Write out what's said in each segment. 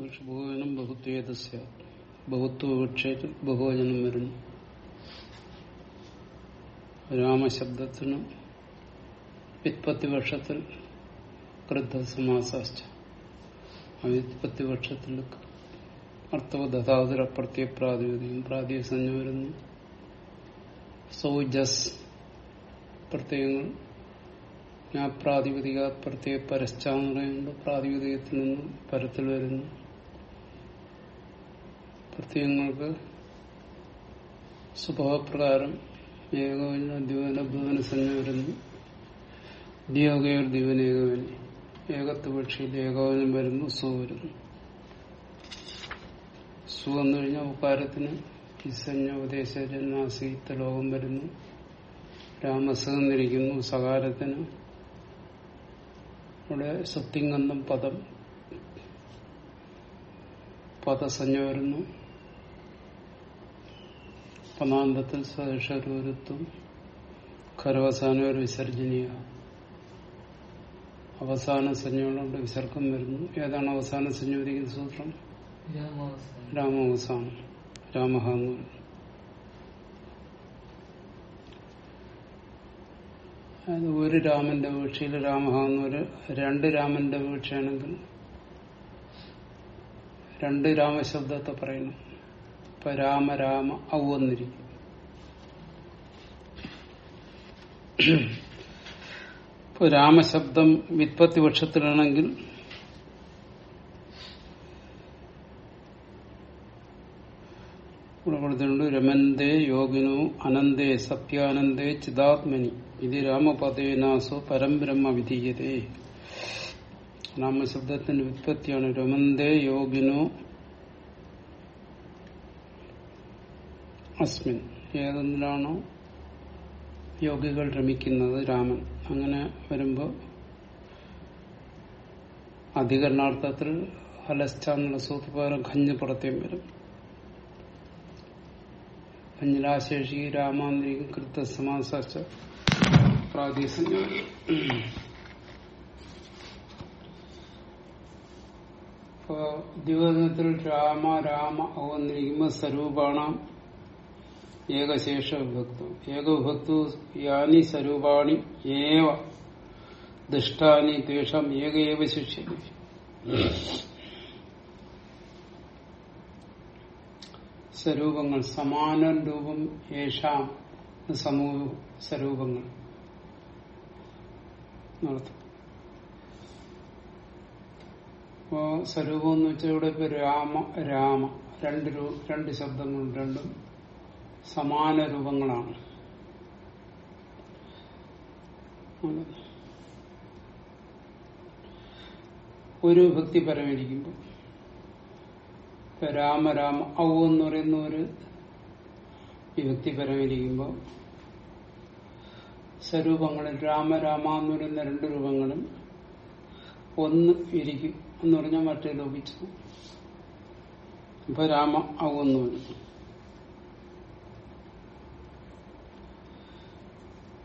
ബഹുവചനം ബഹുത്വേദസ്യ ബഹുത്വ ബഹുവചനം വരുന്നു. രാമശബ്ദത്തിന് വിത്പത്തിപക്ഷത്തിൽ വർഷത്തിൽ അവിത്പത്തിപക്ഷത്തിൽ ആ വ്യുത്പത്തി വർഷത്തിൽ അർത്ഥവധാതുര പ്രത്യേക പ്രാതിപതികം പ്രാതിക സഞ്ജ വരുന്നു. സൗജസ് പ്രത്യയങ്ങൾ. ഞാൻ പ്രാതിപതിക പ്രത്യേക പരശ്ചാന്ന് പറയുന്നുണ്ട് പ്രാതിപതികത്തിൽ നിന്നും പരത്തിൽ വരുന്നു. പ്രത്യയങ്ങൾക്ക് സ്വഭാവപ്രകാരം ഏകവന ദ്വിവന ഭുവന സഞ്ജ വരുന്നു. ദ്യോഗയോർ ദിവന ഏകവനി ഏകത്വ പക്ഷിയിൽ ഏകവനം വരുന്നു സു വരുന്നു. സു വന്നു കഴിഞ്ഞാൽ ഉപാരത്തിന് കിസഞ്ഞ ഉപദേശ ലോകം വരുന്നു. രാമസഹന്നിരിക്കുന്നു സകാരത്തിന്. ഇവിടെ സത്യങ്കന്ധം പദം. പദസഞ്ജ വരുന്നു. പനാന്തത്തിൽ സ്വദേശരൂരത്വം ഖരവസാന ഒരു വിസർജനീയ. അവസാന സഞ്ജകളുണ്ട് വിസർഗം വരുന്നു. ഏതാണ് അവസാന വരിക്കുന്ന സൂത്രം? രാമാവസാനം. രാമഹ എന്ന് പറയുന്നു അതായത് ഒരു രാമന്റെ വീഴ്ചയിൽ രാമഹ എന്നൊരു രണ്ട് രാമന്റെ വീഴ്ചയാണെങ്കിൽ രണ്ട് രാമശബ്ദത്തെ പറയുന്നു. ഇപ്പൊ രാമ രാമ ഔ എന്നിരിക്കും. ഇപ്പൊ രാമശബ്ദം വിത്പത്തി പക്ഷത്തിലാണെങ്കിൽ രമന്തേ യോഗിനോ അനന്തേ സത്യാനന്ദേ ചിതാത്മനി ഇത് രാമപദേനാസോ പരംബ്രഹ്മ വിധീയതേ. രാമശബ്ദത്തിന്റെ വിത്പത്തിയാണ് രമന്തേ യോഗിനോ അസ്മിൻ ഏതൊന്നിലാണോ യോഗികൾ രമിക്കുന്നത് രാമൻ. അങ്ങനെ വരുമ്പോൾ അധികരണാർത്ഥത്തിൽ അലസ്റ്റാന്നുള്ള എന്നുള്ള ഖഞ്ഞ് പുറത്തേം വരും. ഖഞ്ഞിലാശേഷി രാമാന്തരിക്കും കൃത്യസമാസ പ്രാദേശിക ദിവസത്തിൽ രാമ രാമ അവന്നിരിക്കുമ്പോൾ സ്വരൂപാണാം. ഏകശേഷ വിഭക്തു ഏകവിഭക്തു യാനി സ്വരൂപാണി ഏവ ദുഷ്ടാനി ദ്വേഷം ഏക ഏവ ശിക്ഷിക്കും സ്വരൂപങ്ങൾ സമാന രൂപം യേശാം സമൂഹ സ്വരൂപങ്ങൾ. സ്വരൂപം എന്ന് വെച്ചാൽ ഇവിടെ ഇപ്പൊ രാമ രാമ. രണ്ട് രണ്ട് ശബ്ദങ്ങളും രണ്ടും സമാന രൂപങ്ങളാണ് ഒരു ഭക്തി പരമിരിക്കുമ്പോൾ രാമ രാമ ഔ എന്ന് പറയുന്ന ഒരു വിഭക്തി പരമിരിക്കുമ്പോൾ സ്വരൂപങ്ങളിൽ രാമ രാമ എന്ന് പറയുന്ന രണ്ട് രൂപങ്ങളും ഒന്ന് ഇരിക്കും എന്ന് പറഞ്ഞാൽ മറ്റേ ലോപിച്ചു അപ്പൊ രാമ ഔ എന്ന് വരും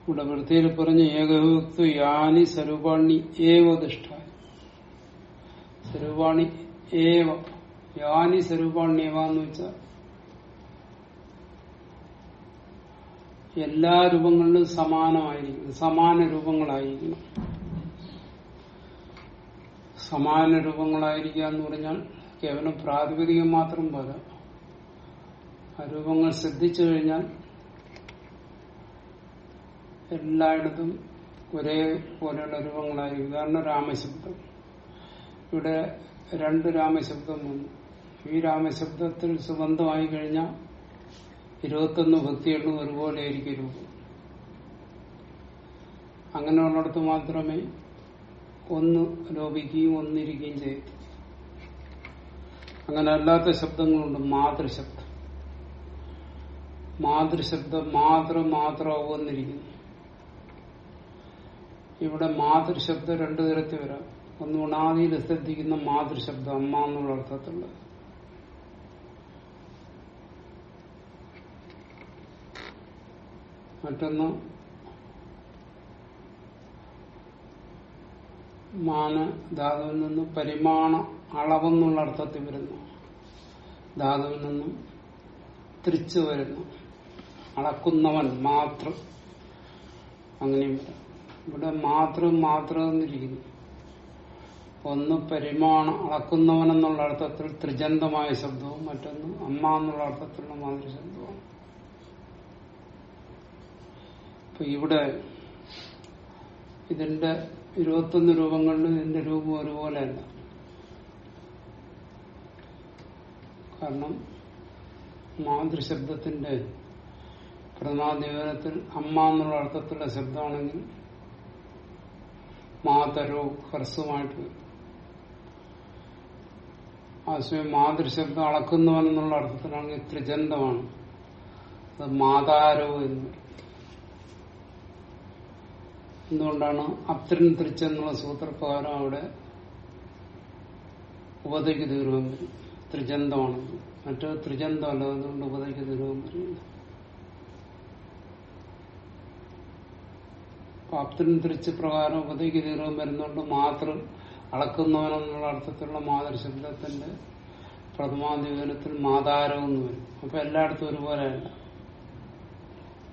ഇവിടെ വൃത്തിയിൽ പറഞ്ഞ ഏകഭക്തു യാനി സ്വരൂപാണി ഏവ ദുഷ്ട. സ്വരൂപാണി ഏവ യാനി സ്വരൂപാണ്യവ എന്ന് വെച്ചാൽ എല്ലാ രൂപങ്ങളിലും സമാനമായിരിക്കണം സമാന രൂപങ്ങളായിരിക്കണം സമാന രൂപങ്ങളായിരിക്കുക എന്ന് പറഞ്ഞാൽ കേവലം പ്രാതിപതികം മാത്രം പോലെ ആ രൂപങ്ങൾ ശ്രദ്ധിച്ചു കഴിഞ്ഞാൽ എല്ലായിടത്തും ഒരേ പോലെയുള്ള രൂപങ്ങളായി ഉദാഹരണം രാമശബ്ദം. ഇവിടെ രണ്ട് രാമശബ്ദം വന്നു. ഈ രാമശബ്ദത്തിൽ സുബന്ധമായി കഴിഞ്ഞാൽ ഇരുപത്തൊന്ന് ഭക്തികളും ഒരുപോലെ ആയിരിക്കും രൂപം. അങ്ങനെയുള്ളിടത്ത് മാത്രമേ ഒന്ന് ലോപിക്കുകയും ഒന്നിരിക്കുകയും ചെയ്തു അങ്ങനെ അല്ലാത്ത ശബ്ദങ്ങളുണ്ട്. മാതൃശബ്ദം. മാതൃശബ്ദം മാത്രം മാത്രം ഒന്നിരിക്കുന്നു. ഇവിടെ മാതൃശബ്ദം രണ്ടു തരത്തിൽ വരാം. ഒന്ന് ഉണാദിയിൽ ശ്രദ്ധിക്കുന്ന മാതൃശബ്ദം അമ്മ എന്നുള്ള അർത്ഥത്തിലുള്ള മറ്റൊന്ന് മാന ധാതുവിൽ നിന്ന് പരിമാണ അളവെന്നുള്ള അർത്ഥത്തിൽ വരുന്നു. ധാതുവിൽ നിന്നും തിരിച്ചു വരുന്നു. അളക്കുന്നവൻ മാത്രം അങ്ങനെയും വരാം. ഇവിടെ മാത്രം മാത്രം എന്നിരിക്കുന്നു ഒന്ന് പരിമാണ അളക്കുന്നവൻ എന്നുള്ള അർത്ഥത്തിൽ ത്രിജന്തമായ ശബ്ദവും മറ്റൊന്ന് അമ്മ എന്നുള്ള അർത്ഥത്തിലുള്ള മാതൃ ശബ്ദവും. അപ്പൊ ഇവിടെ ഇതിന്റെ ഇരുപത്തൊന്ന് രൂപങ്ങളിൽ ഇതിന്റെ രൂപം ഒരുപോലെയല്ല. കാരണം മാതൃശബ്ദത്തിന്റെ പ്രഥമാധിപനത്തിൽ അമ്മ എന്നുള്ള അർത്ഥത്തിലുള്ള ശബ്ദമാണെങ്കിൽ മാതരോ ഹ്രസ്വമായിട്ട്. വരും ആശയം മാതൃശബ്ദം അളക്കുന്നവൻ എന്നുള്ള അർത്ഥത്തിലാണെങ്കിൽ ത്രിജന്തമാണ് അത് മാതാരോ എന്ന്. എന്തുകൊണ്ടാണ് അത്രൻ തിരിച്ചെന്നുള്ള സൂത്രപ്രകാരം അവിടെ ഉപതയ്ക്ക് ദീർഘം വരും ത്രിചന്തമാണ് മറ്റോ ത്രിചന്തമല്ല അതുകൊണ്ട് ഉപതയ്ക്ക് ദീർഘം വരും അപ്തൻ തിരിച്ച് പ്രകാരം ഉപദേക്ക് ദീർഘം വരുന്നുണ്ട് മാത്രം അളക്കുന്നവനെന്നുള്ള അർത്ഥത്തിലുള്ള മാതൃശബ്ദത്തിന്റെ പ്രഥമാധിപനത്തിൽ മാതാരം വരും. അപ്പൊ എല്ലായിടത്തും ഒരുപോലെയല്ല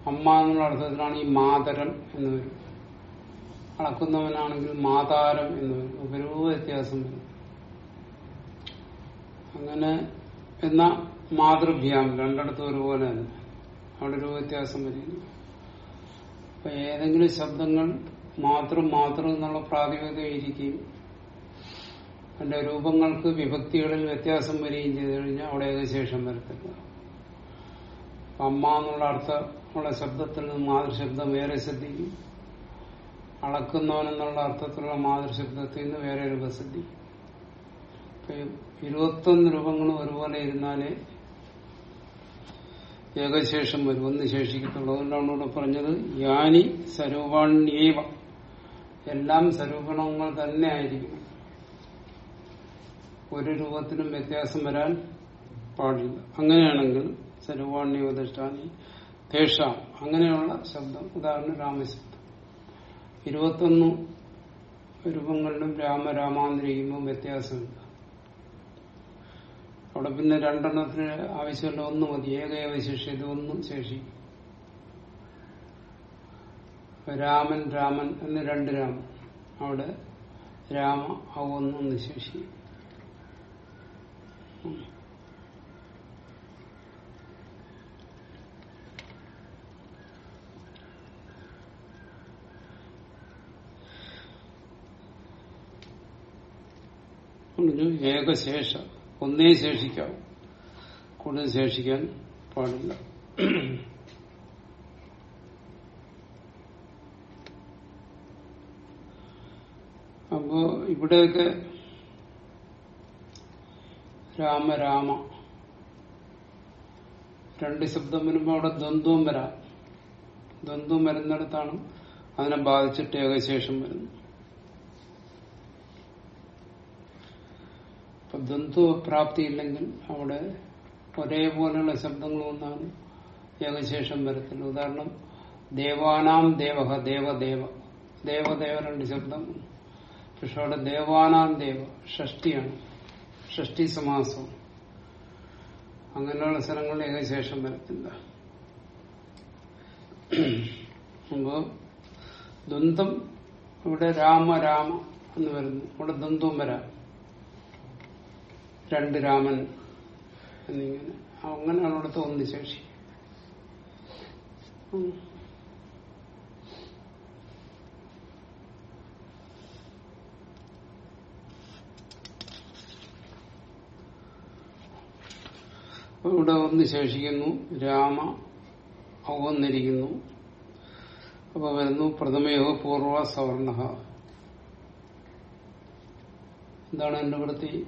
അമ്മ എന്നുള്ള അർത്ഥത്തിലാണ് ഈ മാതരം എന്ന് വരും. അളക്കുന്നവനാണെങ്കിൽ മാതാരം എന്ന് വരും. ഉപരൂപ വ്യത്യാസം വരും. അങ്ങനെ എന്ന മാതൃഭ്യാം രണ്ടിടത്തും ഒരുപോലെ തന്നെ അവിടെ ഒരു വ്യത്യാസം വരുന്നു അപ്പൊ ഏതെങ്കിലും ശബ്ദങ്ങൾ മാത്രം മാത്രം എന്നുള്ള പ്രാതിപതിക അതിന്റെ രൂപങ്ങൾക്ക് വിഭക്തികളിൽ വ്യത്യാസം വരികയും ചെയ്തു കഴിഞ്ഞാൽ അവിടെ ഏകശേഷം വരത്തില്ല. അമ്മ എന്നുള്ള അർത്ഥമുള്ള ശബ്ദത്തിൽ നിന്ന് മാതൃശബ്ദം വേറെ ശ്രദ്ധിക്കും. അളക്കുന്നവനെന്നുള്ള അർത്ഥത്തിലുള്ള മാതൃശബ്ദത്തിൽ നിന്ന് വേറെ രൂപ ശ്രദ്ധിക്കും. ഇരുപത്തൊന്ന് രൂപങ്ങളും ഒരുപോലെ ഇരുന്നാലേ ഏകശേഷം വരും ഒന്ന് ശേഷിക്കത്തുള്ളൂ അതുകൊണ്ടാണ് ഇവിടെ പറഞ്ഞത്. യാനി സ്വരൂപാണ്യേവ എല്ലാം സ്വരൂപണങ്ങൾ തന്നെ ആയിരിക്കും. ഒരു രൂപത്തിനും വ്യത്യാസം വരാൻ പാടില്ല. അങ്ങനെയാണെങ്കിൽ സ്വരൂപാണ്യവധിഷ്ഠാനി തേഷാം അങ്ങനെയുള്ള ശബ്ദം. ഉദാഹരണം രാമശബ്ദം. ഇരുപത്തൊന്ന് രൂപങ്ങളിലും രാമ രാമാന്തരിക്കുമ്പോൾ വ്യത്യാസമില്ല അവിടെ പിന്നെ രണ്ടെണ്ണത്തിന് ആവശ്യമുള്ള ഒന്ന് മതി. ഏകൈവ ശേഷിയത് ഒന്നും ശേഷി. രാമൻ രാമൻ എന്ന് രണ്ട് രാമൻ. അവിടെ രാമ ആ ഒന്നൊന്ന് ശേഷിക്കും ഏകശേഷ. ഒന്നേ ശേഷിക്കാവും കൂടുതൽ ശേഷിക്കാൻ പാടില്ല. അപ്പോ ഇവിടെയൊക്കെ രാമ രാമ. രണ്ട് ശബ്ദം വരുമ്പോൾ അവിടെ ദ്വന്ദ്വം വരാം. ദ്വന്ദ്വം വരുന്നിടത്താണ് അതിനെ ബാധിച്ചിട്ട് ഏകശേഷം വരുന്നു ദ്വന്ദ്വപ്രാപ്തി ഇല്ലെങ്കിൽ അവിടെ ഒരേപോലെയുള്ള ശബ്ദങ്ങളൊന്നാണ് ഏകശേഷം വരത്തില്ല ഉദാഹരണം ദേവാനാം ദേവഹ ദേവദേവ. ദേവദേവ രണ്ട് ശബ്ദം. പക്ഷെ അവിടെ ദേവാനാം ദേവ ഷഷ്ടിയാണ് ഷഷ്ടി സമാസം. അങ്ങനെയുള്ള സ്ഥലങ്ങളിൽ ഏകശേഷം വരത്തില്ല. ദ്വന്ദ്ം ഇവിടെ രാമ രാമ എന്ന് വരുന്നു. അവിടെ ദ്വന്ദ്വം വരാം. രണ്ട് രാമൻ എന്നിങ്ങനെ അങ്ങനെയാണ് അവിടുത്തെ ഒന്ന് ശേഷി. ഇവിടെ ഒന്ന് ശേഷിക്കുന്നു. രാമ അവന്നിരിക്കുന്നു അപ്പൊ വരുന്നു പ്രഥമയോ പൂർവ സവർണ. എന്താണ് എന്റെ വൃത്തി.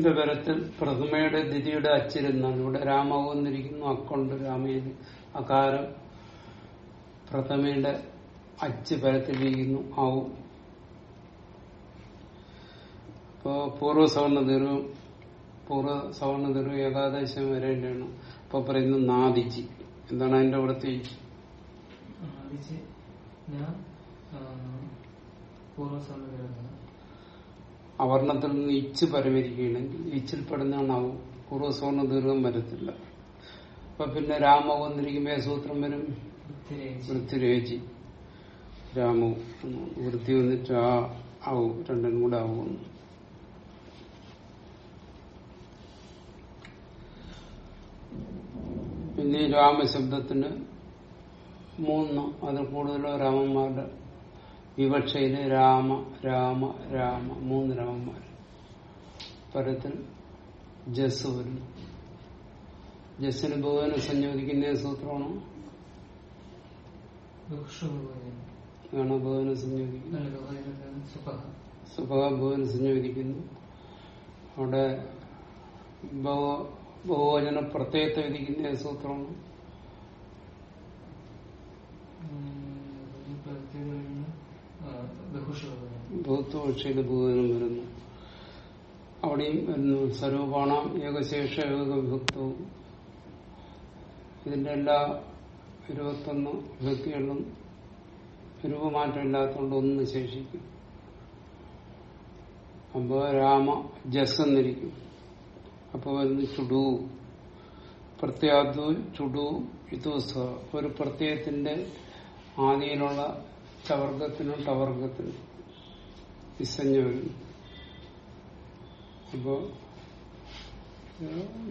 ബിംബപരത്തിൽ പ്രഥമയുടെ ദിതിയുടെ അച്ചിരുന്നാൽ ഇവിടെ രാമാവുന്നിരിക്കുന്നു അക്കൊണ്ട് രാമയിൽ അകാരം പ്രഥമയുടെ അച്ച് പരത്തിലിരിക്കുന്നു ആവും. ഇപ്പോ പൂർവ സവർണ ദീർഘം പൂർവ സവർണ തീർവ് ഏകാദശം വരേണ്ടതാണ് ഇപ്പൊ പറയുന്നു നാദിജി. എന്താണ് അതിന്റെ വൃത്തി പൂർവ സവർണ അവർണത്തിൽ നിന്ന് ഇച്ച് പരവരിക്കുകയാണെങ്കിൽ ഇച്ചിൽ പെടുന്നതാണ് ആവും പൂർവസവർണ ദീർഘം വരത്തില്ല. അപ്പൊ പിന്നെ രാമ വന്നിരിക്കുമ്പോ സൂത്രം വരും? വൃത്തിരേചി രാമു വൃത്തി വന്നിട്ട് ആ ആവും രണ്ടും കൂടെ ആവും പിന്നെ രാമശബ്ദത്തിന് മൂന്ന് അതിൽ കൂടുതലോ രാമന്മാരുടെ വിവക്ഷയിൽ രാമ രാമ രാമ മൂന്ന് രാമന്മാർ പരത്തിൽ ജസ് വരുന്നു ജസ്സിന് ഭഗവാനെ സംയോജിക്കുന്ന സൂത്രമാണ്? സംയോജിക്കുന്നത്? ബഹുവിനെ സംയോജിക്കുന്നു. അവിടെ ബഹു- ബഹുവചന പ്രത്യേകത്തെ വിധിക്കുന്ന സൂത്രമാണ്? ബഹുത്വപക്ഷിയുടെ ഭൂതനും വരുന്നു അവിടെയും വരുന്നു. സ്വരൂപാണാം ഏകശേഷ ഏകവിഭക്തവും ഇതിന്റെ എല്ലാ ഇരുപത്തൊന്ന് വിഭക്തികളിലും രൂപമാറ്റം ഇല്ലാത്തതുകൊണ്ട് ഒന്ന് ശേഷിക്കും അപ്പോ രാമ ജസ് എന്നിരിക്കും. അപ്പൊ വരുന്നു ചുടു. പ്രത്യാദു ചുടു ഇതു ഒരു പ്രത്യയത്തിന്റെ ആദിയിലുള്ള ചവർഗത്തിനും ടവർഗത്തിനും വിസഞ്ഞ വരുന്നു അപ്പോ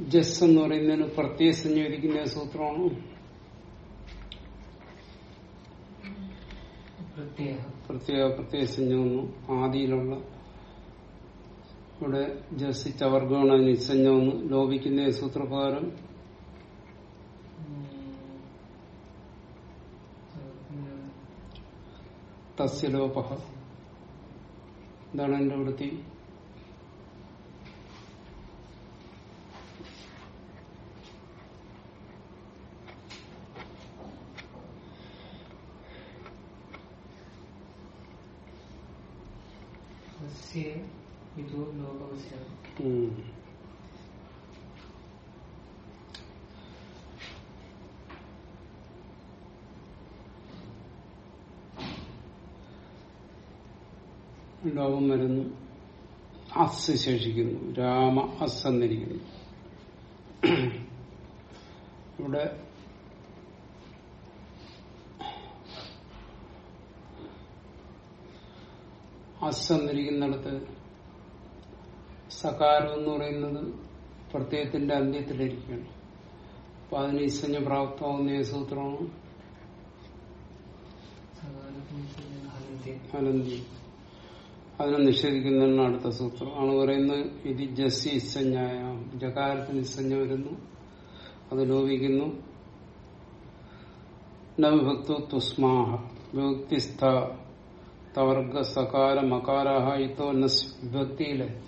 ജസ് എന്ന് പറയുന്നതിന് പ്രത്യേക സംയോജിക്കുന്ന സൂത്രമാണ്? പ്രത്യേക. പ്രത്യേക പ്രത്യയ ആദിയിലുള്ള ഇവിടെ ജസ് ചവർഗമാണ് നിസ്സഞ്ജമെന്ന് ലോപിക്കുന്ന സൂത്രപ്രകാരം തസ്യലോപ എന്താണ് എന്റെ വൃത്തി. ഇതോ ലോകവസ്യ ഉം. ലോകം വരുന്നു അസ് ശേഷിക്കുന്നു രാമ അസ് എന്നിരിക്കുന്നു ഇവിടെ അസ് എന്നിരിക്കുന്നിടത്ത് സകാരം എന്ന് പറയുന്നത് പ്രത്യയത്തിന്റെ അന്ത്യത്തിലിരിക്കുകയാണ്. അപ്പൊ അതിന് ഇസഞ്ഞ പ്രാപ്തമാകുന്ന ഏ സൂത്രമാണ്? അനന്തി അതിനെ നിഷേധിക്കുന്ന അടുത്ത സൂത്രം. ആണ് പറയുന്നത് ഇത് ജസ്സി ഇസഞ്ജായ ജകാരത്തിന് ഇസഞ്ജ വരുന്നു അത് ലോപിക്കുന്നു. നവിഭക്തു തുസ്മാഹ വിഭക്തിസ്ഥ തവർഗ സകാര മകാരാഹ ഇത്തോ വിഭക്തിയിലെ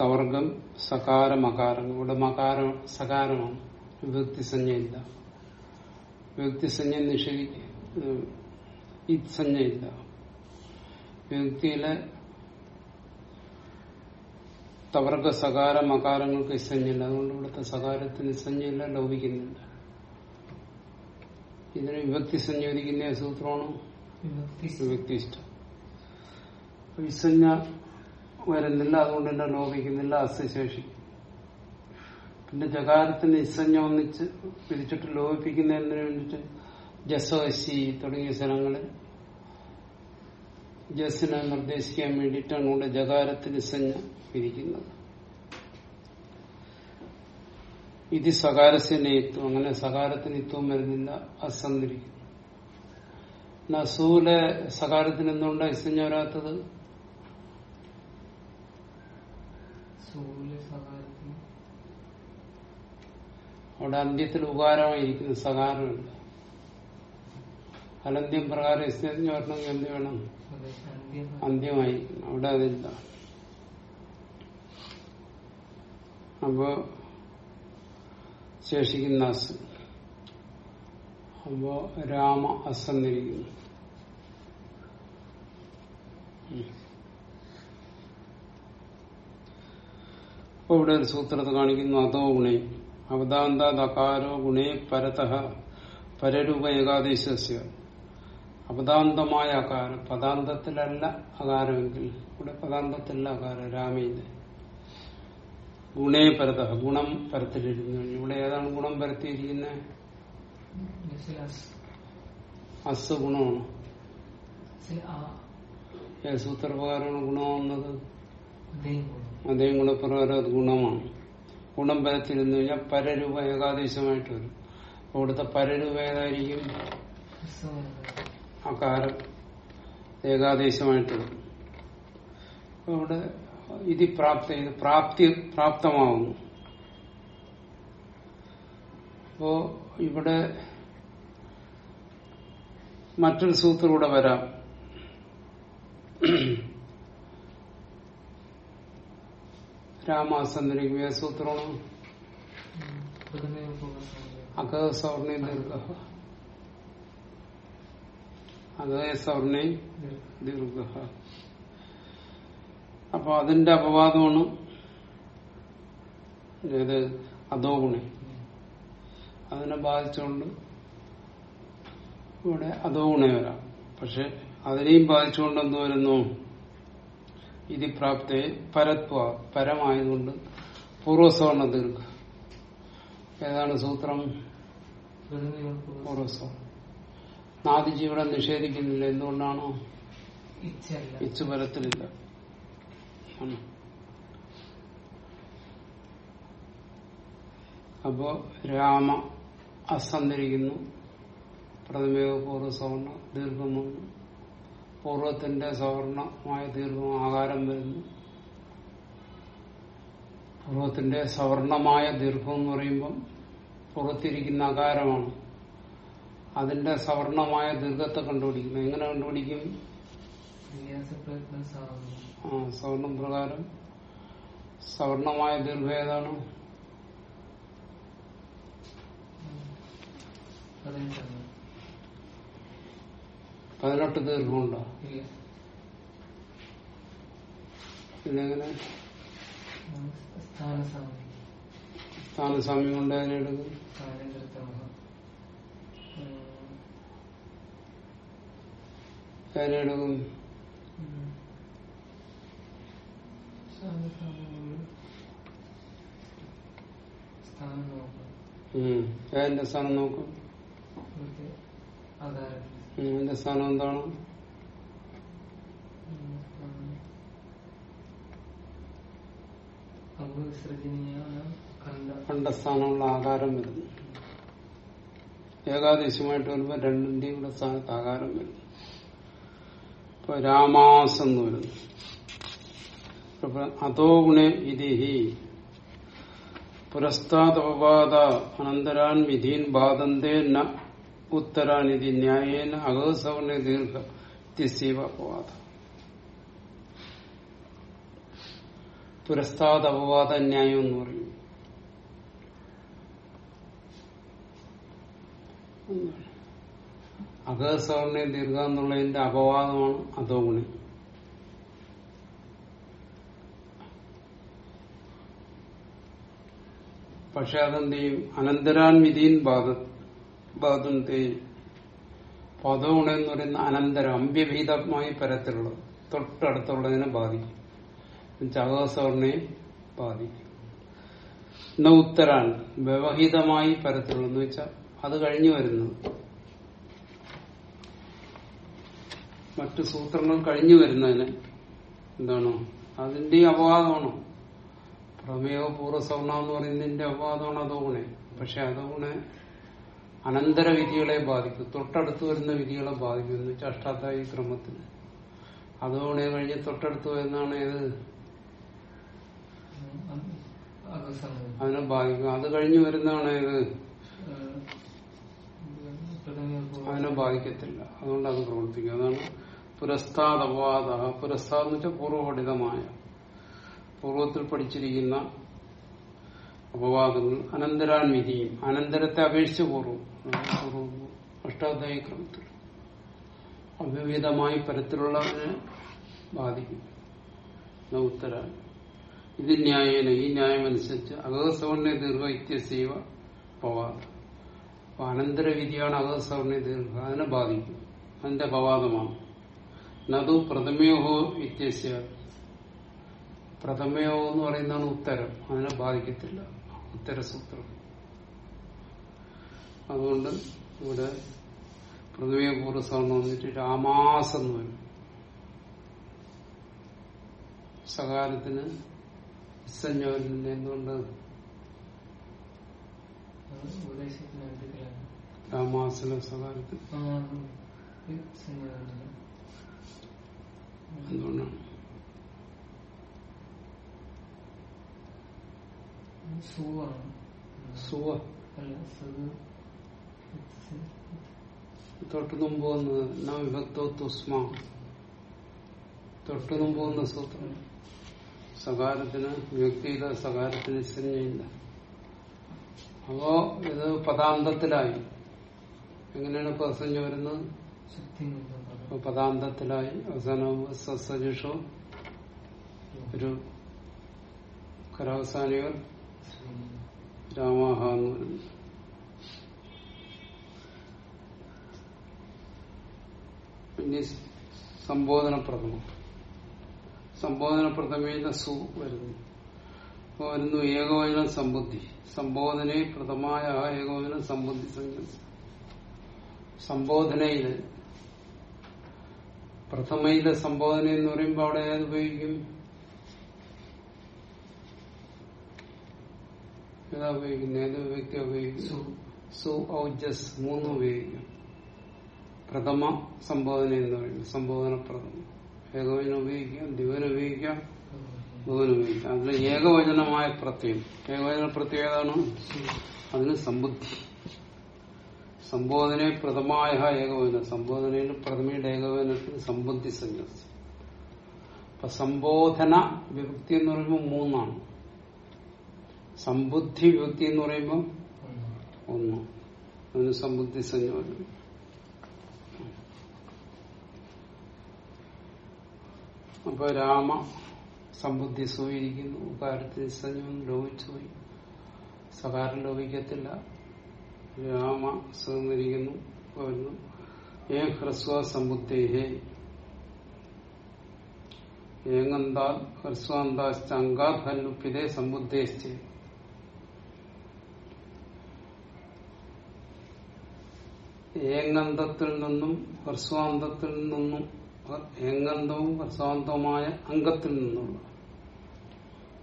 തവർഗം സകാര മകാരം. ഇവിടെ മകാരം സകാരമാണ്. വിഭക്തി സംജ്ഞയില്ല വിഭക്തി സംജ്ഞ നിഷേധിക്കുക സംജ്ഞയില്ല വിഭക്തിയിലെ തവർഗ സകാര മകാരങ്ങൾക്ക് ഇസഞ്ജയില്ല അതുകൊണ്ട് ഇവിടുത്തെ സകാരത്തിന് ഇസഞ്ജയില്ല ലോപിക്കുന്നില്ല ഇതിന് വിഭക്തി സംയോജിക്കുന്ന സൂത്രമാണ്? വിഭക്തി ഇഷ്ടം. വിസഞ്ജ വരുന്നില്ല അതുകൊണ്ട് തന്നെ ലോപിക്കുന്നില്ല അസ്യശേഷി പിന്നെ ജകാരത്തിന് ഇസഞ്ജ ഒന്നിച്ച് പിരിച്ചിട്ട് ലോപിപ്പിക്കുന്നതിന് വേണ്ടിയിട്ട് ജസവശി തുടങ്ങിയ സ്ഥലങ്ങളിൽ ജസിനെ നിർദ്ദേശിക്കാൻ വേണ്ടിയിട്ടാണ് ഇവിടെ ജകാരത്തിന് സഞ്ജ വിധിക്കുന്നത് ഇത് സകാരസിന്റെ യുത്വം അങ്ങനെ സകാരത്തിന് യുത്വം വരുന്നില്ല അസന്നിരിക്കുന്നു. നസൂലെ സകാരത്തിന് എന്തുകൊണ്ടാ ഇസഞ്ജ വരാത്തത്? അവിടെ അന്ത്യത്തിൽ ഉപകാരമായിരിക്കുന്നു സകാരമുണ്ട് അനന്ത്യം പ്രകാരം സ്ഥിതി വരണമെങ്കിൽ എന്ത് വേണം. അന്ത്യമായി. അവിടെ അതില്ല. അപ്പോ ശേഷിക്കുന്ന അസ് അപ്പോ രാമ അസ് എന്നിരിക്കുന്നു. അപ്പൊ ഇവിടെ ഒരു സൂത്രത്തെ കാണിക്കുന്നു. അതോ ഗുണേ. അവതാന്താതകാരോ ഗുണേ പരതഹ പരരൂപ ഏകാദേശസ്യ. അപദാന്തമായ അകാരം പദാന്തത്തിലല്ല അകാരമെങ്കിൽ ഇവിടെ പദാന്തത്തിലല്ല അകാരം രാമയിൽ ഗുണേ പരത ഗുണം പരത്തിലിരുന്നു. ഇവിടെ ഏതാണ് ഗുണം പരത്തിയിരിക്കുന്നത്? അസ് ഗുണമാണ്. സൂത്രപ്രകാരമാണ് ഗുണമാവുന്നത് അതേ ഗുണപ്രകാരം അത് ഗുണമാണ്. ഗുണം പരത്തിരുന്നു കഴിഞ്ഞാൽ പരരൂപ ഏകാദേശമായിട്ട് വരും. അവിടുത്തെ പരരൂപ ഏതായിരിക്കും? അകാരം ഏകാദേശമായിട്ട്. വരും ഇവിടെ ഇതി പ്രാപ്തി ഇത് പ്രാപ്തി പ്രാപ്തമാവുന്നു. അപ്പോ ഇവിടെ മറ്റൊരു സൂത്രം കൂടെ വരാം രാമാസന്ദ്രിക്കുക സൂത്രമാണ് പ്രഥമേവ പൂർവസംഗം അക സവർണി ദീർഘ അക സവർണി ദീർഘ അപ്പൊ അതിന്റെ അപവാദമാണ് ഏത്? അതോ ഗുണി അതിനെ ബാധിച്ചുകൊണ്ട് ഇവിടെ അതോ ഗുണേ വരാം. പക്ഷെ അതിനെയും ബാധിച്ചുകൊണ്ട് എന്ത് വരുന്നു? ഇത് പ്രാപ്തയെ പരത്വ പരമായതുകൊണ്ട് പൂർവസവർണ ദീർഘ. ഏതാണ് സൂത്രം? പൂർവസവർണ. പൂർവസവർണം നാദിജി ഇവിടെ നിഷേധിക്കുന്നില്ല. എന്തുകൊണ്ടാണോ? ഇച്ഛല്ല ബലത്തിലില്ല. അപ്പോ രാമ അസന്തിരിക്കുന്നു. പ്രഥമേവ പൂർവ സവർണ ദീർഘം വന്നു പൂർവത്തിന്റെ സവർണമായ ദീർഘം ആകാരം വരുന്നു. പൂർവത്തിന്റെ സവർണമായ ദീർഘം എന്ന് പറയുമ്പം പുറത്തിരിക്കുന്ന അകാരമാണ് അതിന്റെ സവർണമായ ദീർഘത്തെ കണ്ടുപിടിക്കും. എങ്ങനെ കണ്ടുപിടിക്കും? ആ സവർണം പ്രകാരം. സവർണമായ ദീർഘം ഏതാണ്? പതിനെട്ട് ദീർഘമുണ്ടോ? പിന്നെങ്ങനെ? സ്ഥാനസാമ്യം. കൊണ്ട് അതിനെ എടുക്കും എന്റെ സ്ഥാനം നോക്കാം ഉം. അതിന്റെ സ്ഥാനം നോക്കും എന്റെ. അതിന്റെ സ്ഥാനം എന്താണ് കണ്ട കണ്ടസ്ഥാനമുള്ള ആകാരം വരുന്നു ഏകാദേശമായിട്ട് വരുമ്പോ രണ്ടിന്റെയും കൂടെ സ്ഥാനത്ത് ആകാരം വരുന്നു ഇപ്പൊ എന്ന് വരുന്നു. ഇപ്പൊ അതോ ഗുണ ഇതിഹി. പുരസ്താദപവാദ അനന്തരാൻ വിധീൻ ബാധന്തേ ന ഉത്തരാനിധി ന്യായേന അകസവർണ ദീർഘ തിസീവ അപവാദ. അപവാദ ന്യായം എന്ന് പറയും അകസവർണ ദീർഘ എന്നുള്ളതിന്റെ അപവാദമാണ് അധോഗുണി. പക്ഷെ അതെന്ത് ചെയ്യും? അനന്തരാൻ വിധീൻ ബാധ ബാധന്തേ പദഗുണ എന്ന് പറയുന്ന അനന്തരം അമ്പ്യഭീതമായി പരത്തിലുള്ളത്. തൊട്ടടുത്തുള്ളതിനെ ബാധിക്കും. ചകസവർണയെ ബാധിക്കും. ഉത്തരാൻ വ്യവഹിതമായി പരത്തിലുള്ളതെന്ന് വെച്ചാൽ അത് കഴിഞ്ഞു വരുന്നത്. മറ്റു സൂത്രങ്ങൾ കഴിഞ്ഞു വരുന്നതിന് എന്താണോ? അതിന്റെ അപവാദമാണോ? പ്രമേയോ പൂർവസവർണ എന്ന് പറയുന്നതിന്റെ അപവാദമാണ് അതോ ഗുണേ പക്ഷെ അതോ ഗുണെ അനന്തര വിധികളെ ബാധിക്കും. തൊട്ടടുത്ത് വരുന്ന വിധികളെ ബാധിക്കും. എന്ന് വെച്ചാൽ അഷ്ടാധ്യായി ക്രമത്തിൽ. അതോ ഗുണെ കഴിഞ്ഞ് തൊട്ടടുത്ത് വരുന്നതാണ് ഏത്? അതിനെ ബാധിക്കും. അത് കഴിഞ്ഞു വരുന്നതാണ് ഏത്? അതിനെ ബാധിക്കത്തില്ല. അതുകൊണ്ട് അത് പ്രവർത്തിക്കും. അതാണ് പുരസ്താദ് അപവാദ പുരസ്താദ് എന്ന് വെച്ചാൽ പൂർവപഠിതമായ. പൂർവത്തിൽ പഠിച്ചിരിക്കുന്ന അപവാദങ്ങൾ അനന്തരാൻവിധിയും അനന്തരത്തെ അപേക്ഷിച്ച് പൂർവം അഷ്ടാധ്യായ ക്രമത്തിൽ അവിവിധമായി പരത്തിലുള്ളതിനെ ബാധിക്കും. ഉത്തര? ഇത് ന്യായേന ഈ ന്യായമനുസരിച്ച് അകസവർണ ദീർഘ വ്യത്യസ്തീവ അപവാദം. അപ്പൊ അനന്തരവിധിയാണ് അകസവർണ ദീർഘ അതിനെ ബാധിക്കും. അതിന്റെ അപവാദമാണ്. നതു പ്രഥമയോഹോ ഇത്യസ്യ. പ്രഥമയോ എന്ന് പറയുന്നതാണ് ഉത്തരം. അതിനെ ബാധിക്കത്തില്ല. ഉത്തരസൂത്രം. അതുകൊണ്ട് ഇവിടെ പ്രഥമയോ പൂർവസവർണം വന്നിട്ട് രാമാസ് എന്ന് വരും. സകാലത്തിന് എന്തുകൊണ്ട്? രാമാസന രാമാസിലെ സംജ്ഞാനമില്ല. എന്തുകൊണ്ടാണ്? തൊട്ടു മുമ്പ് വന്നത് ന വിഭക്തോ തുസ്മ തൊട്ടു മുമ്പ് വന്ന സൂത്രം സകാരത്തിന് വ്യക്തിയില്ല സകാരത്തിന് സഞ്ജയില്ല അപ്പോ ഇത് പദാന്തത്തിലായി. എങ്ങനെയാണ് പ്രസഞ്ജ വരുന്നത്? ശക്തി പദാന്തത്തിലായി അവസാനവും സസജുഷോ ഒരു കരാവസാനികൾ രാമാഹ എന്ന് പറയുന്നു പിന്നെ സംബോധന പ്രഥമം സംബോധന പ്രഥമയിൽ സു വരുന്നു. അപ്പൊ വരുന്നു ഏകവചനം സമ്പുദ്ധി സംബോധനയിൽ പ്രഥമായ ആ ഏകവചനം സമ്പുദ്ധി സംഖ്യ സംബോധനയിൽ പ്രഥമയിലെ സംബോധന എന്ന് പറയുമ്പോൾ അവിടെ ഏത് ഉപയോഗിക്കും? ഏതാ ഉപയോഗിക്കുന്നത് ഏത് വ്യക്തി ഉപയോഗിക്കും? സു. സു ഔജസ് മൂന്ന് ഉപയോഗിക്കും. പ്രഥമ സംബോധന എന്ന് പറയുന്നത് സംബോധന പ്രഥമ. ഏകവചനം ഉപയോഗിക്കാം ദിവന ഉപയോഗിക്കാം ബഹുവനം ഉപയോഗിക്കാം. അതിൽ ഏകവചനമായ പ്രത്യയം. ഏകവചന പ്രത്യയം ഏതാണ്? അതിന് സമ്പുദ്ധി സംബോധന പ്രഥമായ ഏകവചനം. സംബോധനയിൽ പ്രഥമയുടെ ഏകവചനത്തിന് സംബന്ധി സന്യാസം. അപ്പൊ സംബോധന വിഭക്തി എന്ന് പറയുമ്പോൾ മൂന്നാണ്. സമ്പുദ്ധി വിഭക്തി എന്ന് പറയുമ്പോൾ ഒന്ന്. അതിന് സംബുദ്ധി സംയോജനം അപ്പൊ രാമ സമ്പുദ്ധി സൂയിരിക്കുന്നു ഉകാരത്തിന് സംയം ലോപിച്ചു പോയി സകാരം ലോപിക്കത്തില്ല. രാമ സുഖന്നിരിക്കുന്നു വരുന്നു ഏ ഹ്രസ്വ സമ്പുദ്ധേഹേ ഏങ്ങന്താൽ ഹ്രസ്വാന്താശ്ചങ്കാത് ഹല്ലുപ്പിതേ സമ്പുദ്ധേശ്ചേ ഏങ്ങന്തത്തിൽ നിന്നും ഹ്രസ്വാന്തത്തിൽ നിന്നും ഏങ്ങന്തവും ഹ്രസ്വാന്തവുമായ അംഗത്തിൽ നിന്നുള്ള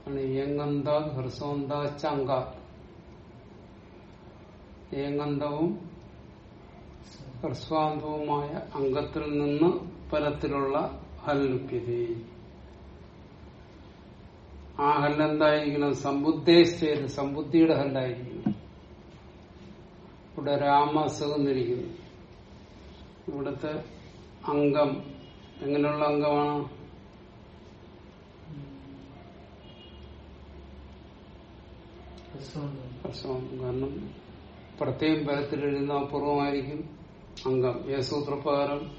ഏങ്ങന്താൽ ഏങ്ങന്ത ഹ്രസ്വാന്താച്ച അങ്ക ഏങ്ങന്തവും ഹ്രസ്വാന്തവുമായ അംഗത്തിൽ നിന്ന് പരത്തിലുള്ള ഹല്ലുപ്യത ആ ഹല്ലെന്തായിരിക്കണം? സമ്പുദ്ധേശ്ചേത് സമ്പുദ്ധിയുടെ ഹല്ലായിരിക്കണം. ഇവിടെ രാമസുഖന്നിരിക്കുന്നു ഇവിടുത്തെ അംഗം എങ്ങനെയുള്ള അംഗമാണ്? കാരണം പ്രത്യേകം ബലത്തിൽ എഴുതുന്ന അപൂർവമായിരിക്കും അംഗം. ഏ സൂത്രപ്രകാരം?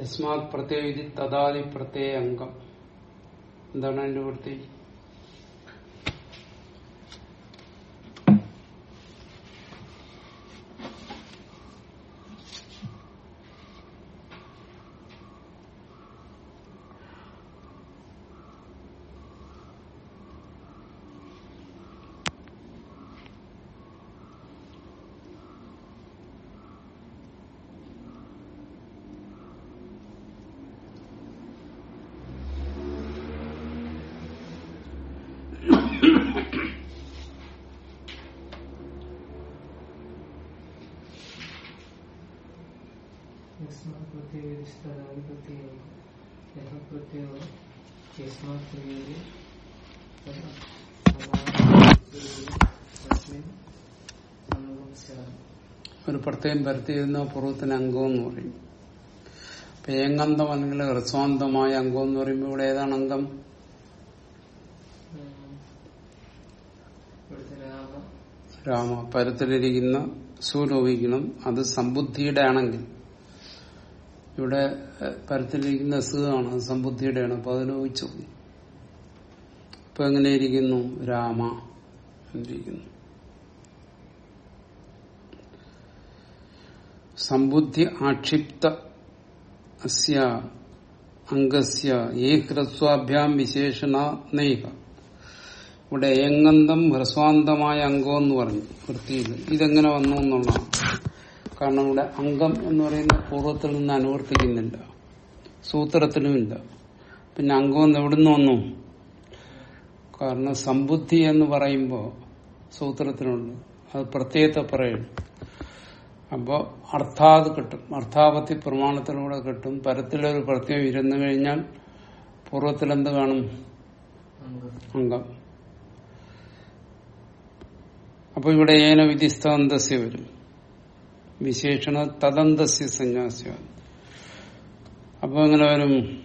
യസ്മാത് പ്രത്യേക തഥാതി പ്രത്യേക അംഗം. എന്താണ് അതിന്റെ വൃത്തി? സ്ഥാനാധിപത്യയോഗം ഗ്രഹപ്രത്യോഗം യസ്മാത്രിയോട് ഒരു പ്രത്യേകം പരത്തിയിരുന്ന പൂർവത്തിന് അംഗം എന്ന് പറയും. അപ്പൊ ഏങ്ങന്തം അല്ലെങ്കിൽ ഹൃസ്വാന്തമായ അംഗം എന്ന് പറയുമ്പോൾ ഇവിടെ ഏതാണ് അംഗം? രാമ. പരത്തിലിരിക്കുന്ന സൂലോപിക്കണം അത് സമ്പുദ്ധിയുടെ ആണെങ്കിൽ ഇവിടെ പരത്തിലിരിക്കുന്ന അസുഖമാണ് സമ്പുദ്ധിയുടെയാണ് അപ്പൊ അതിന് ലോപിച്ചു ഇപ്പൊ എങ്ങനെയിരിക്കുന്നു? രാമ എന്നിരിക്കുന്നു. സമ്പുദ്ധി ആക്ഷിപ്ത അസ്യ അംഗസ്യ ഏ ഹ്രസ്വാഭ്യാം വിശേഷണ നൈക ഇവിടെ ഏങ്ങന്തം ഹ്രസ്വാന്തമായ അംഗം എന്ന് പറഞ്ഞു വൃത്തിയിൽ. ഇതെങ്ങനെ വന്നു എന്നുള്ളതാണ്. കാരണം ഇവിടെ അംഗം എന്ന് പറയുന്ന പൂർവത്തിൽ നിന്ന് അനുവർത്തിക്കുന്നില്ല സൂത്രത്തിലുമില്ല പിന്നെ അംഗം എവിടുന്ന് വന്നു? കാരണം സമ്പുദ്ധി എന്ന് പറയുമ്പോൾ സൂത്രത്തിനുണ്ട് അത് പ്രത്യേകത്തെ പറയും അപ്പോ അർത്ഥാത് കിട്ടും. അർത്ഥാപത്തി പ്രമാണത്തിലൂടെ കിട്ടും. പരത്തിലൊരു പ്രത്യേകം ഇരുന്നു കഴിഞ്ഞാൽ പൂർവത്തിൽ എന്ത് കാണും? അംഗം. അപ്പോൾ അപ്പൊ ഇവിടെ ഏന വിധിസ്ഥാന്തസ്യ വരും. വിശേഷണ തദന്തസ്യ സന്യാസ്യ. അപ്പൊ എങ്ങനെ വരും.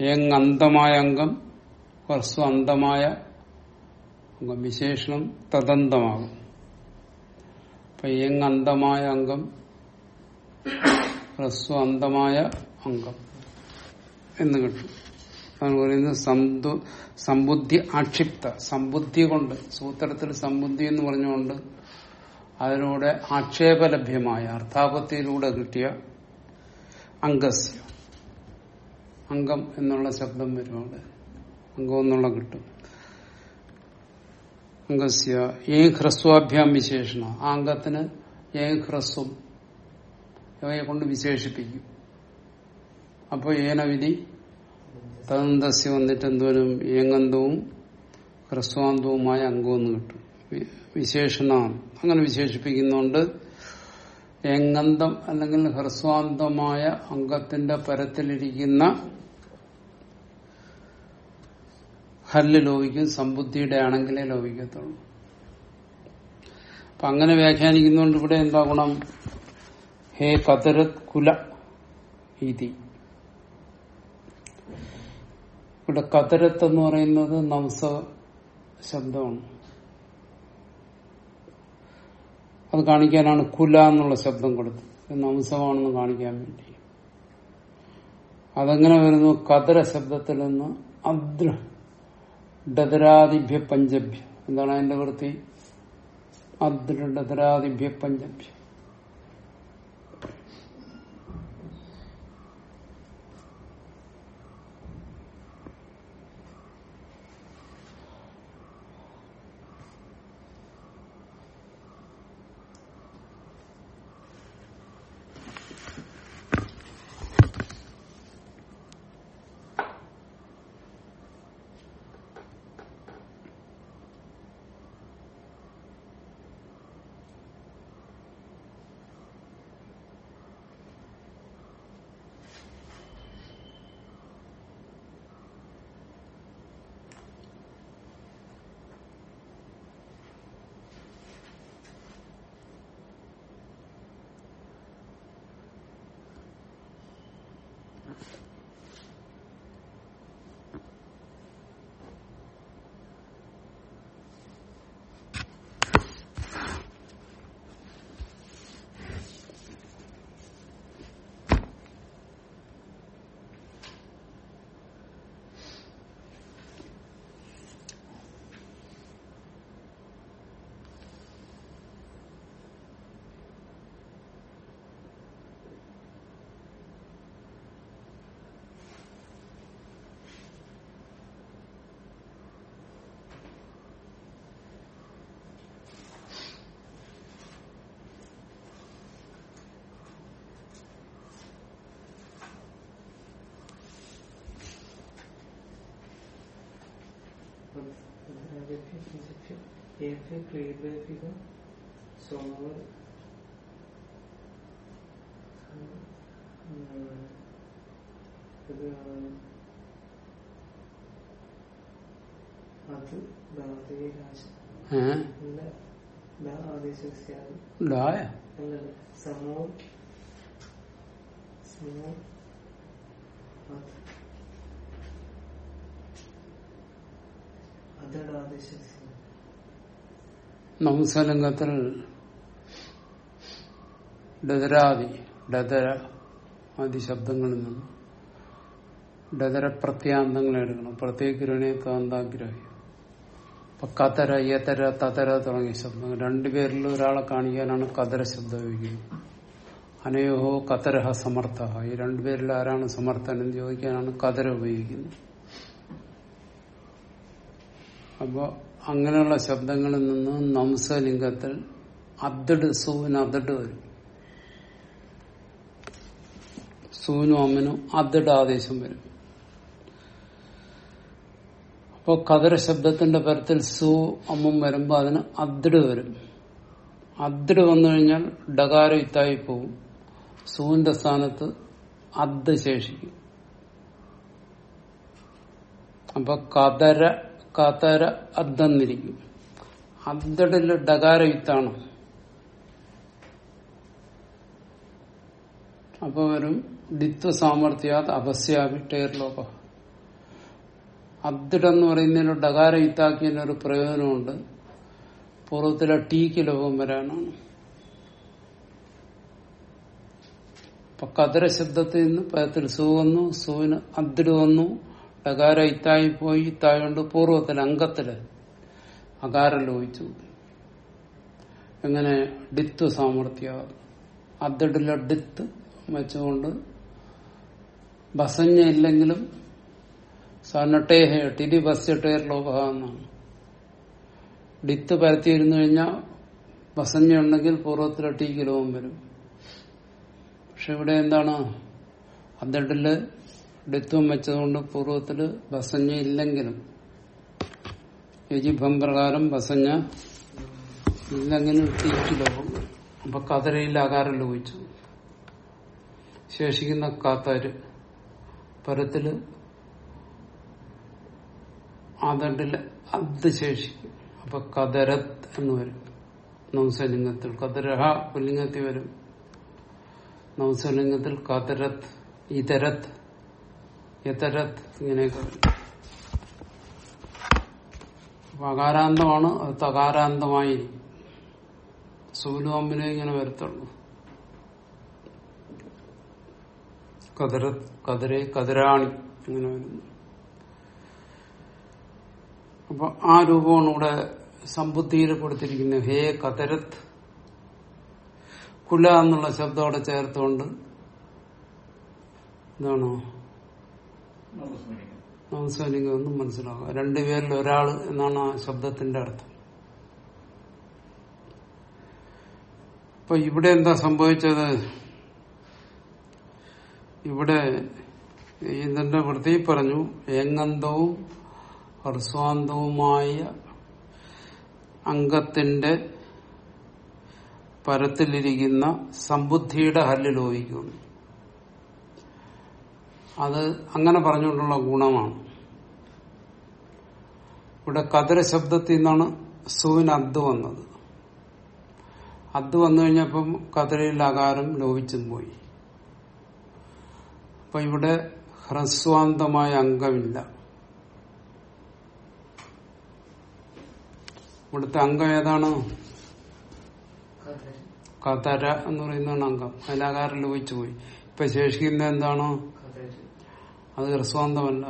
എങ് അന്തമായ അംഗം ഹ്രസ്വ അന്തമായ അംഗം വിശേഷണം തദന്തമാകും. അപ്പൊ എങ് അന്തമായ അംഗം ഹ്രസ്വ അന്തമായ അംഗം എന്ന് കിട്ടും. അതാണ് പറയുന്നത് സമ്പുദ്ധി ആക്ഷിപ്ത. സമ്പുദ്ധി കൊണ്ട് സൂത്രത്തിൽ സമ്പുദ്ധി എന്ന് പറഞ്ഞുകൊണ്ട് അതിലൂടെ ആക്ഷേപലഭ്യമായ അർത്ഥാപത്തിയിലൂടെ കിട്ടിയ അംഗസ്. അംഗം എന്നുള്ള ശബ്ദം വരും അവിടെ അംഗം എന്നുള്ള കിട്ടും. അംഗസ്യ ഏ ഹ്രസ്വാഭ്യാം വിശേഷണ. ആ അംഗത്തിന് ഏ ഹ്രസ്വം. ഇവയെ കൊണ്ട് വിശേഷിപ്പിക്കും. അപ്പോൾ ഏനവിധി തദന്തസ്യ വന്നിട്ട് എന്തോരും ഏങ്ങന്തവും ഹ്രസ്വാന്തവുമായ അംഗമെന്ന് കിട്ടും. വി- വിശേഷണമാണ് അങ്ങനെ വിശേഷിപ്പിക്കുന്നുണ്ട്. എങ്ങന്തം അല്ലെങ്കിൽ ഹ്രസ്വാന്തമായ അംഗത്തിന്റെ പരത്തിലിരിക്കുന്ന ഹല്ല് ലോപിക്കും സമ്പുദ്ധിയുടെ ആണെങ്കിലേ ലോപിക്കത്തുള്ളൂ. അപ്പൊ അങ്ങനെ വ്യാഖ്യാനിക്കുന്നതുകൊണ്ട് ഇവിടെ എന്താ ഗുണം? ഹേ കതരത് കുല ഇതി. ഇവിടെ കതരത്ത് എന്ന് പറയുന്നത് നംസ ശബ്ദമാണ്. അത് കാണിക്കാനാണ് കുല എന്നുള്ള ശബ്ദം കൊടുത്തത്. നംസമാണെന്ന് കാണിക്കാൻ വേണ്ടി. അതെങ്ങനെ വരുന്നു കതര ശബ്ദത്തിൽ നിന്ന് അദ്ര ഡതരാദിഭ്യ പഞ്ചഭ്യ എന്താണ് അതിന്റെ വൃത്തി? അദ്ര ഡതരാദിഭ്യ പഞ്ചഭ്യ അത് സമോ സമോ അത് നംസലിംഗത്തിൽ ഡതരാദി ഡതര ആദി ശബ്ദങ്ങളിൽ നിന്ന് ഡതര പ്രത്യാന്തങ്ങൾ എടുക്കണം. പ്രത്യേകിരണേ ഗ്രഹണീയത്വാന്താഗ്രഹി ഇപ്പൊ കതര യതര തതര തുടങ്ങിയ ശബ്ദങ്ങൾ. രണ്ടുപേരിൽ ഒരാളെ കാണിക്കാനാണ് കതര ശബ്ദം ഉപയോഗിക്കുന്നത്. അനയോഹോ കതരഹ സമർത്ഥ. ഈ രണ്ടുപേരിൽ ആരാണ് സമർത്ഥൻ എന്ന് ചോദിക്കാനാണ് കതര ഉപയോഗിക്കുന്നത്. അപ്പോ അങ്ങനെയുള്ള ശബ്ദങ്ങളിൽ നിന്ന് നംസലിംഗത്തിൽ അദ്ദട് സൂവിന് അദ്ദട് വരും. സൂവിനും അമ്മനും അദ്ദട് ആദേശം വരും. അപ്പോൾ കതിര ശബ്ദത്തിന്റെ പരത്തിൽ സൂ അമ്മും വരുമ്പോ അതിന് അദ്ദട് വരും. അദ്ദട് വന്നു കഴിഞ്ഞാൽ ഡകാര ഇത്തായി പോവും. സൂവിന്റെ സ്ഥാനത്ത് അദ് ശേഷിക്കും. അപ്പൊ കതര കതര അദ്ദന്നിരിക്കും അദ്ദടിൽ ഡകാര യുത്താണ് അപ്പൊ വരും ഡിത്വ സാമർഥ്യാത് അപസ്യാവിട്ടേർലോക അദ്ദിടെന്ന് പറയുന്നതിന് ഡകാര യുത്താക്കിയതിന് ഒരു പ്രയോജനമുണ്ട്. പൂർവത്തിലെ ടീക്ക് ലോകം വരാനാണ്. അപ്പൊ കതര ശബ്ദത്തിൽ നിന്ന് പദത്തിൽ സു വന്നു സുവിന് അദ്ദിട് വന്നു ഡകാര ഇത്തായി പോയി ഇത്തായോണ്ട് പൂർവത്തിൽ അംഗത്തിൽ അകാരം ലോപിച്ചു എങ്ങനെ ഡിത്ത് സാമർഥ്യ. അദ്ദിടിലെ ഡിത്ത് വെച്ചുകൊണ്ട് ബസഞ്ഞ ഇല്ലെങ്കിലും സനട്ടേഹ ടിരി ബസ്യട്ടേർ ലോക എന്നാണ് ഡിത്ത് പരത്തിയിരുന്നു കഴിഞ്ഞാൽ ബസഞ്ഞ ഉണ്ടെങ്കിൽ പൂർവത്തിലെ ടീക്ക് ലോകം വരും. പക്ഷെ ഇവിടെ എന്താണ്? അദ്ദട്ടിൽ ഡിത്വം വെച്ചതുകൊണ്ട് പൂർവത്തിൽ ബസഞ്ഞ ഇല്ലെങ്കിലും. യജിഭം പ്രകാരം ബസഞ്ഞ ഇല്ലെങ്കിലും വരും അപ്പൊ കതരയിൽ ആകാരം ലോപിച്ചു ശേഷിക്കുന്ന കാത്താര് പരത്തിൽ ആദണ്ടിൽ അത് ശേഷിക്കും. അപ്പൊ കതരത് എന്ന് വരും. നംസലിംഗത്തിൽ കതരഹ പുല്ലിംഗത്തിൽ വരും. നംസലിംഗത്തിൽ കതരത് ഇതരത്ത് യതരത്ത് ഇങ്ങനെയൊക്കെ. അകാരാന്തമാണ് അത് തകാരാന്തമായി സൂലുവമ്പിനെ ഇങ്ങനെ വരത്തുള്ളൂ. കതിര കതിരെ കതിരാണി ഇങ്ങനെ വരുന്നു. അപ്പൊ ആ രൂപമാണ് ഇവിടെ സമ്പുദ്ധിയിൽ കൊടുത്തിരിക്കുന്നത് ഹേ കതരത് കുല എന്നുള്ള ശബ്ദം അവിടെ ചേർത്തുകൊണ്ട് എന്താണോ നമസ്കാരിക ഒന്നും മനസ്സിലാവുക രണ്ടുപേരിൽ ഒരാൾ എന്നാണ് ആ ശബ്ദത്തിന്റെ അർത്ഥം. അപ്പൊ ഇവിടെ എന്താ സംഭവിച്ചത്? ഇവിടെ ഇതിന്റെ വൃത്തി പറഞ്ഞു ഏങ്ങന്തവും ഹർസ്വാന്തവുമായ അംഗത്തിന്റെ പരത്തിലിരിക്കുന്ന സമ്പുദ്ധിയുടെ ഹല്ലിൽ ലോപിക്കുന്നു അത് അങ്ങനെ പറഞ്ഞുകൊണ്ടുള്ള ഗുണമാണ്. ഇവിടെ കതിര ശബ്ദത്തിൽ നിന്നാണ് സുവിന് അദ് വന്നത്. അദ് വന്നു കഴിഞ്ഞപ്പം കതിരയിൽ അകാരം ലോപിച്ചും പോയി. അപ്പൊ ഇവിടെ ഹ്രസ്വാന്തമായ അംഗമില്ല. ഇവിടുത്തെ അംഗം ഏതാണ്? കതര. എന്ന് പറയുന്നതാണ് അംഗം. അതിലകാരം ലോപിച്ചു പോയി. ഇപ്പൊ ശേഷിക്കുന്ന എന്താണോ? അത് ഹ്രസ്വാന്തമല്ല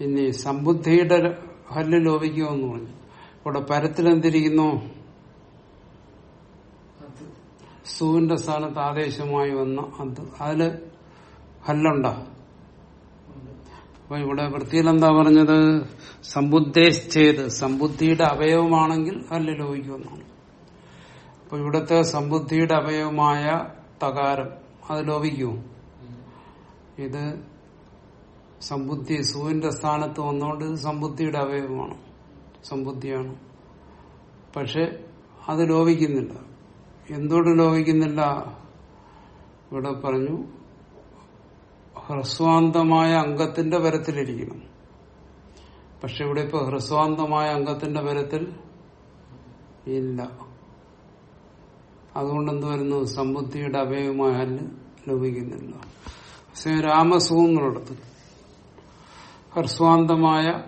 ഇനി സമ്പുദ്ധിയുടെ ഹല്ല് ലോപിക്കുമെന്ന് പറഞ്ഞു. ഇവിടെ പരത്തിൽ എന്തിരിക്കുന്നു സുവിന്റെ സ്ഥാനത്ത് ആദേശമായി വന്ന അത്. അതിൽ ഹല്ലുണ്ട? അപ്പൊ ഇവിടെ വൃത്തിയിൽ എന്താ പറഞ്ഞത്? സമ്പുദ്ധേശ്ചേത്. സമ്പുദ്ധിയുടെ അവയവമാണെങ്കിൽ ഹല്ല് ലോപിക്കുമെന്നാണ്. അപ്പൊ ഇവിടുത്തെ സമ്പുദ്ധിയുടെ അവയവമായ തകാരം അത് ലോപിക്കുമോ ഇത് സമ്പുദ്ധി സൂവിന്റെ സ്ഥാനത്ത് വന്നുകൊണ്ട് സമ്പുദ്ധിയുടെ അവയവമാണ്. സമ്പുദ്ധിയാണ്. പക്ഷെ അത് ലോപിക്കുന്നില്ല. എന്തുകൊണ്ട് ലോപിക്കുന്നില്ല? ഇവിടെ പറഞ്ഞു ഹ്രസ്വാന്തമായ അംഗത്തിന്റെ പരത്തിലിരിക്കണം പക്ഷെ ഇവിടെ ഇപ്പൊ ഹ്രസ്വാന്തമായ അംഗത്തിന്റെ പരത്തിൽ ഇല്ല. അതുകൊണ്ട് എന്ത് വരുന്നു? സമ്പുദ്ധിയുടെ അവയവമായ ഹല്ല് ലഭിക്കുന്നില്ല പക്ഷേ രാമസൂന്നുള്ളിടത്ത് ഹർസ്വാന്തമായ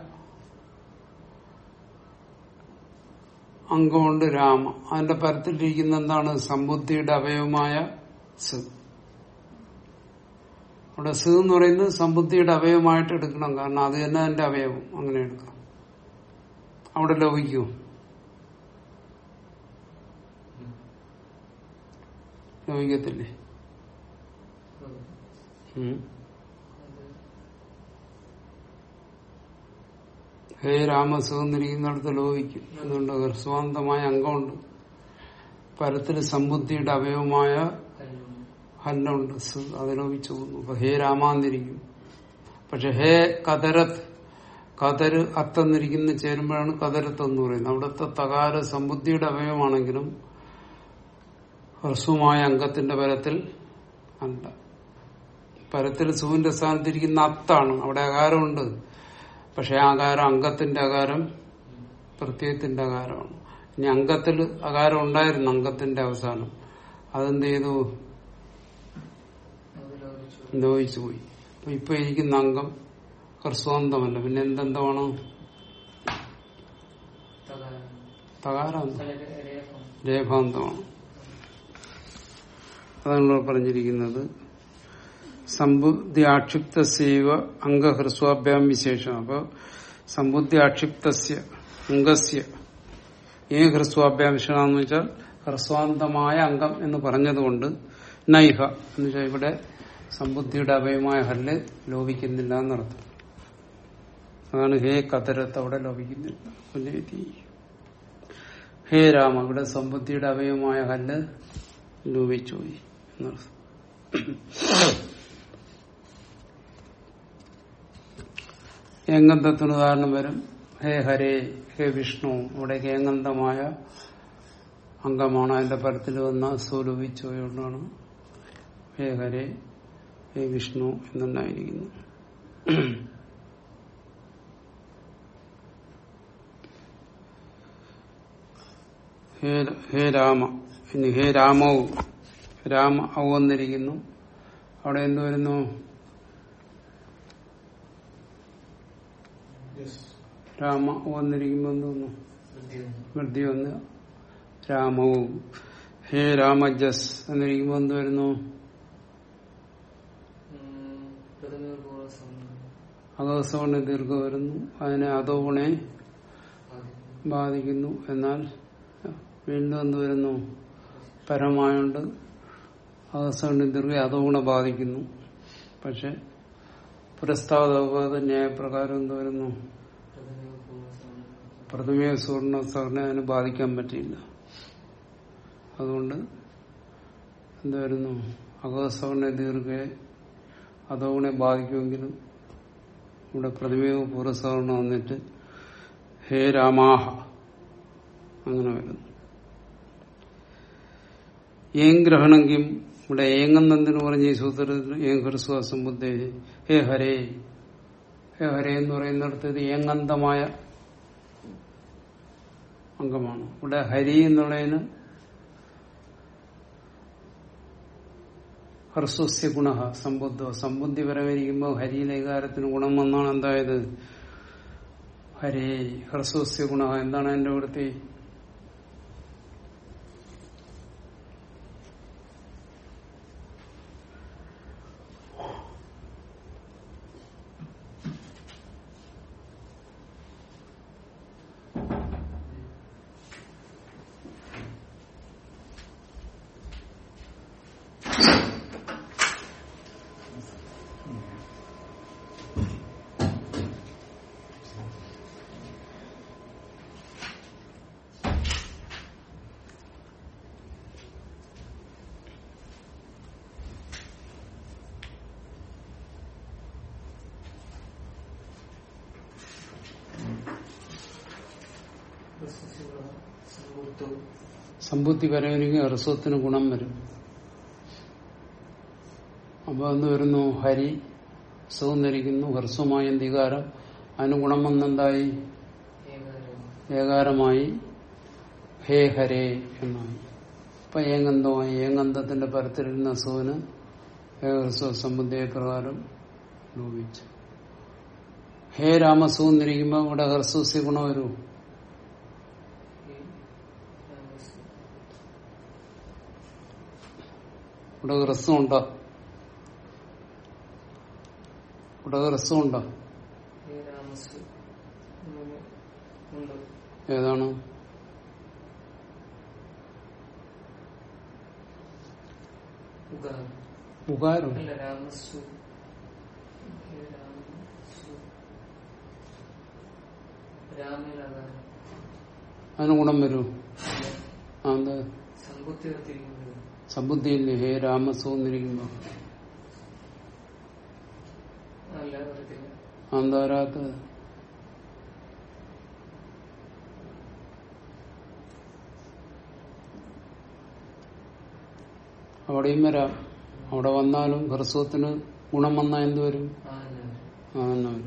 അംഗമുണ്ട് രാമ. അതിന്റെ പരത്തിലിരിക്കുന്ന എന്താണ്? സമ്പുദ്ധിയുടെ അവയവമായ സ്. അവിടെ സ് എന്ന് പറയുന്നത് സമ്പുദ്ധിയുടെ അവയവമായിട്ട് എടുക്കണം. കാരണം അത് തന്നെ അതിന്റെ അവയവം. അങ്ങനെ എടുക്കാം. അവിടെ ലോപിക്കൂ ലോപിക്കത്തില്ലേ ഉം. ഹേ രാമസുഖന്നിരിക്കുന്നിടത്ത് ലോപിക്കും അതുകൊണ്ട് ഹൃസ്വാന്തമായ അംഗമുണ്ട്. പരത്തിൽ സമ്പുദ്ധിയുടെ അവയവമായ ഹല്ലുണ്ട് അത് ലോപിച്ചു അപ്പൊ ഹേ രാമാന്നിരിക്കും പക്ഷെ ഹേ കതരത്ത് കതര് അത്തന്നിരിക്കുന്ന ചേരുമ്പോഴാണ് കതരത്ത് എന്ന് പറയുന്നത്. അവിടുത്തെ തകാര സമ്പുദ്ധിയുടെ അവയവമാണെങ്കിലും ഹ്രസ്വമായ അംഗത്തിന്റെ പരത്തിൽ അല്ല പരത്തിൽ സുവിന്റെ സ്ഥാനത്തിരിക്കുന്ന അത്താണ്. അവിടെ അകാരമുണ്ട് പക്ഷെ ആകാരം അംഗത്തിന്റെ അകാരം പ്രത്യയത്തിന്റെ അകാരമാണ് ഇനി അംഗത്തിൽ അകാരം ഉണ്ടായിരുന്നു അംഗത്തിന്റെ അവസാനം. അതെന്ത് ചെയ്തു? ലോഹിച്ചു പോയി. അപ്പൊ ഇപ്പൊ ഇരിക്കുന്ന അംഗം ഹ്രസ്വാന്തമല്ല പിന്നെ എന്തെന്തമാണ് തകാരം. രേഖാന്തമാണ്. അതാണ് പറഞ്ഞിരിക്കുന്നത്. സമ്പുദ്ധി ആക്ഷിപ്ത സേവ അംഗഹ്രസ്വാഭ്യാം വിശേഷം. അപ്പൊ സമ്പുദ്ധി ആക്ഷിപ്തസ്യ അംഗസ്യ ഏ ഹ്രസ്വാഭ്യാം വിശേഷമെന്ന് വെച്ചാൽ ഹ്രസ്വാന്തമായ അംഗം എന്ന് പറഞ്ഞതുകൊണ്ട് നൈഹ എന്ന് വെച്ചാൽ ഇവിടെ സമ്പുദ്ധിയുടെ അഭയമായ ഹല്ല് ലോപിക്കുന്നില്ല എന്നർത്ഥം. അതാണ് ഹേ കതരത്ത് അവിടെ ലോപിക്കുന്നില്ല. ഹേ രാമ ഇവിടെ സമ്പുദ്ധിയുടെ അവയവമായ ഹല്ല് ലോപിച്ചു പോയി എന്നർത്ഥം. ഏങ്കന്തത്തിന് ഉദാഹരണം വരും. ഹേ ഹരേ ഹേ വിഷ്ണു. ഇവിടെ ഏങ്കന്തമായ അംഗമാണ്. അതിന്റെ പരത്തിൽ വന്ന സ്വരൂപിച്ചുകൊണ്ടാണ് ഹേ ഹരേ ഹേ വിഷ്ണു എന്നുണ്ടായിരിക്കുന്നു. ഹേ രാമ. ഇനി ഹേ രാമവും രാമ ഔ വന്നിരിക്കുന്നു. അവിടെ എന്തു വരുന്നു? രാമ ഔ വന്നിരിക്കുമ്പോ എന്ത് വന്നു വൃദ്ധി വന്ന് രാമവും. ഹേ രാമജസ് എന്നിരിക്കുമ്പോ എന്ത് വരുന്നു? അകവസവണ് ദീർഘ വരുന്നു. അതിനെ അതോഗുണെ ബാധിക്കുന്നു. എന്നാൽ വീണ്ടും എന്ത് വരുന്നു? പരമായുണ്ട്. അകവസവണ് ദീർഘ അതോഗുണ ബാധിക്കുന്നു. പക്ഷെ പുരസ്താവ ന്യായപ്രകാരം എന്ത് വരുന്നു? പ്രഥമേ സുവർണ സഹനെ അതിനെ ബാധിക്കാൻ പറ്റിയില്ല. അതുകൊണ്ട് എന്തായിരുന്നു? അകവസവർണ ദീർഘ അതോണെ ബാധിക്കുമെങ്കിലും ഇവിടെ പ്രഥമേ പൂർവസവർണം വന്നിട്ട് ഹേ രാമാഹ അങ്ങനെ വരുന്നു. ഏം ഗ്രഹണമെങ്കിൽ ഇവിടെ ഏങ്ങെന്നെന്തിനു പറഞ്ഞ ഈ സൂത്രത്തിൽ ഏം ഹൃസ്വാസം ബുദ്ധേ ഹേ ഹരേ. ഹേ ഹരേ എന്ന് പറയുന്നിടത്ത് ഇത് ഏങ്ങന്തമായ അംഗമാണ്. ഇവിടെ ഹരി എന്നുള്ളതിന് ഹർസ്വസ്യ ഗുണ സമ്പുദ്ധ. സമ്പുദ്ധി പരമായിരിക്കുമ്പോൾ ഹരിയിലെ വികാരത്തിന് ഗുണം വന്നാണ് എന്തായത്? ഹരേ ഹർസ്വസ്യ ഗുണ. എന്താണ് എന്റെ ഇവിടുത്തെ സമ്പുദ്ധി വരവിനെങ്കിൽ ഹ്രസ്വത്തിന് ഗുണം വരും. അപ്പൊ എന്ന് വരുന്നു ഹരി സുഖന്നിരിക്കുന്നു ഹ്രസ്വമായ അധികാരം അതിന് ഗുണം വന്നെന്തായി? ഏകാരമായി. ഹേ ഹരേ എന്നായി. അപ്പൊ ഏങ്ങന്തമായി ഏങ്ങന്തത്തിന്റെ പരത്തിലിരുന്ന അസുവിന് ഏകഹ്രസ്വ സമ്പുദ്ധിയെ പ്രകാരം രൂപിച്ചു ഹേ രാമസുഖം എന്നിരിക്കുമ്പോ ഇവിടെ ഹ്രസ്വസ്യ ഗുണം വരൂ ഈ രാമസു ഇവിടെ ഉണ്ടോ? ഇവിടെ ഉണ്ട്? ഏതാണ്? അതിന് ഗുണം വരൂ. ആ എന്താ? സബുദ്ധിയില്ലേ ഹേ രാമസോ എന്നിരിക്കുമ്പോ വരാത്തത് അവിടെയും വരാം. അവിടെ വന്നാലും ഹ്രസ്വത്തിന് ഗുണം വന്നാൽ എന്ത് വരും? ആ എന്നാ തന്നെ വരും.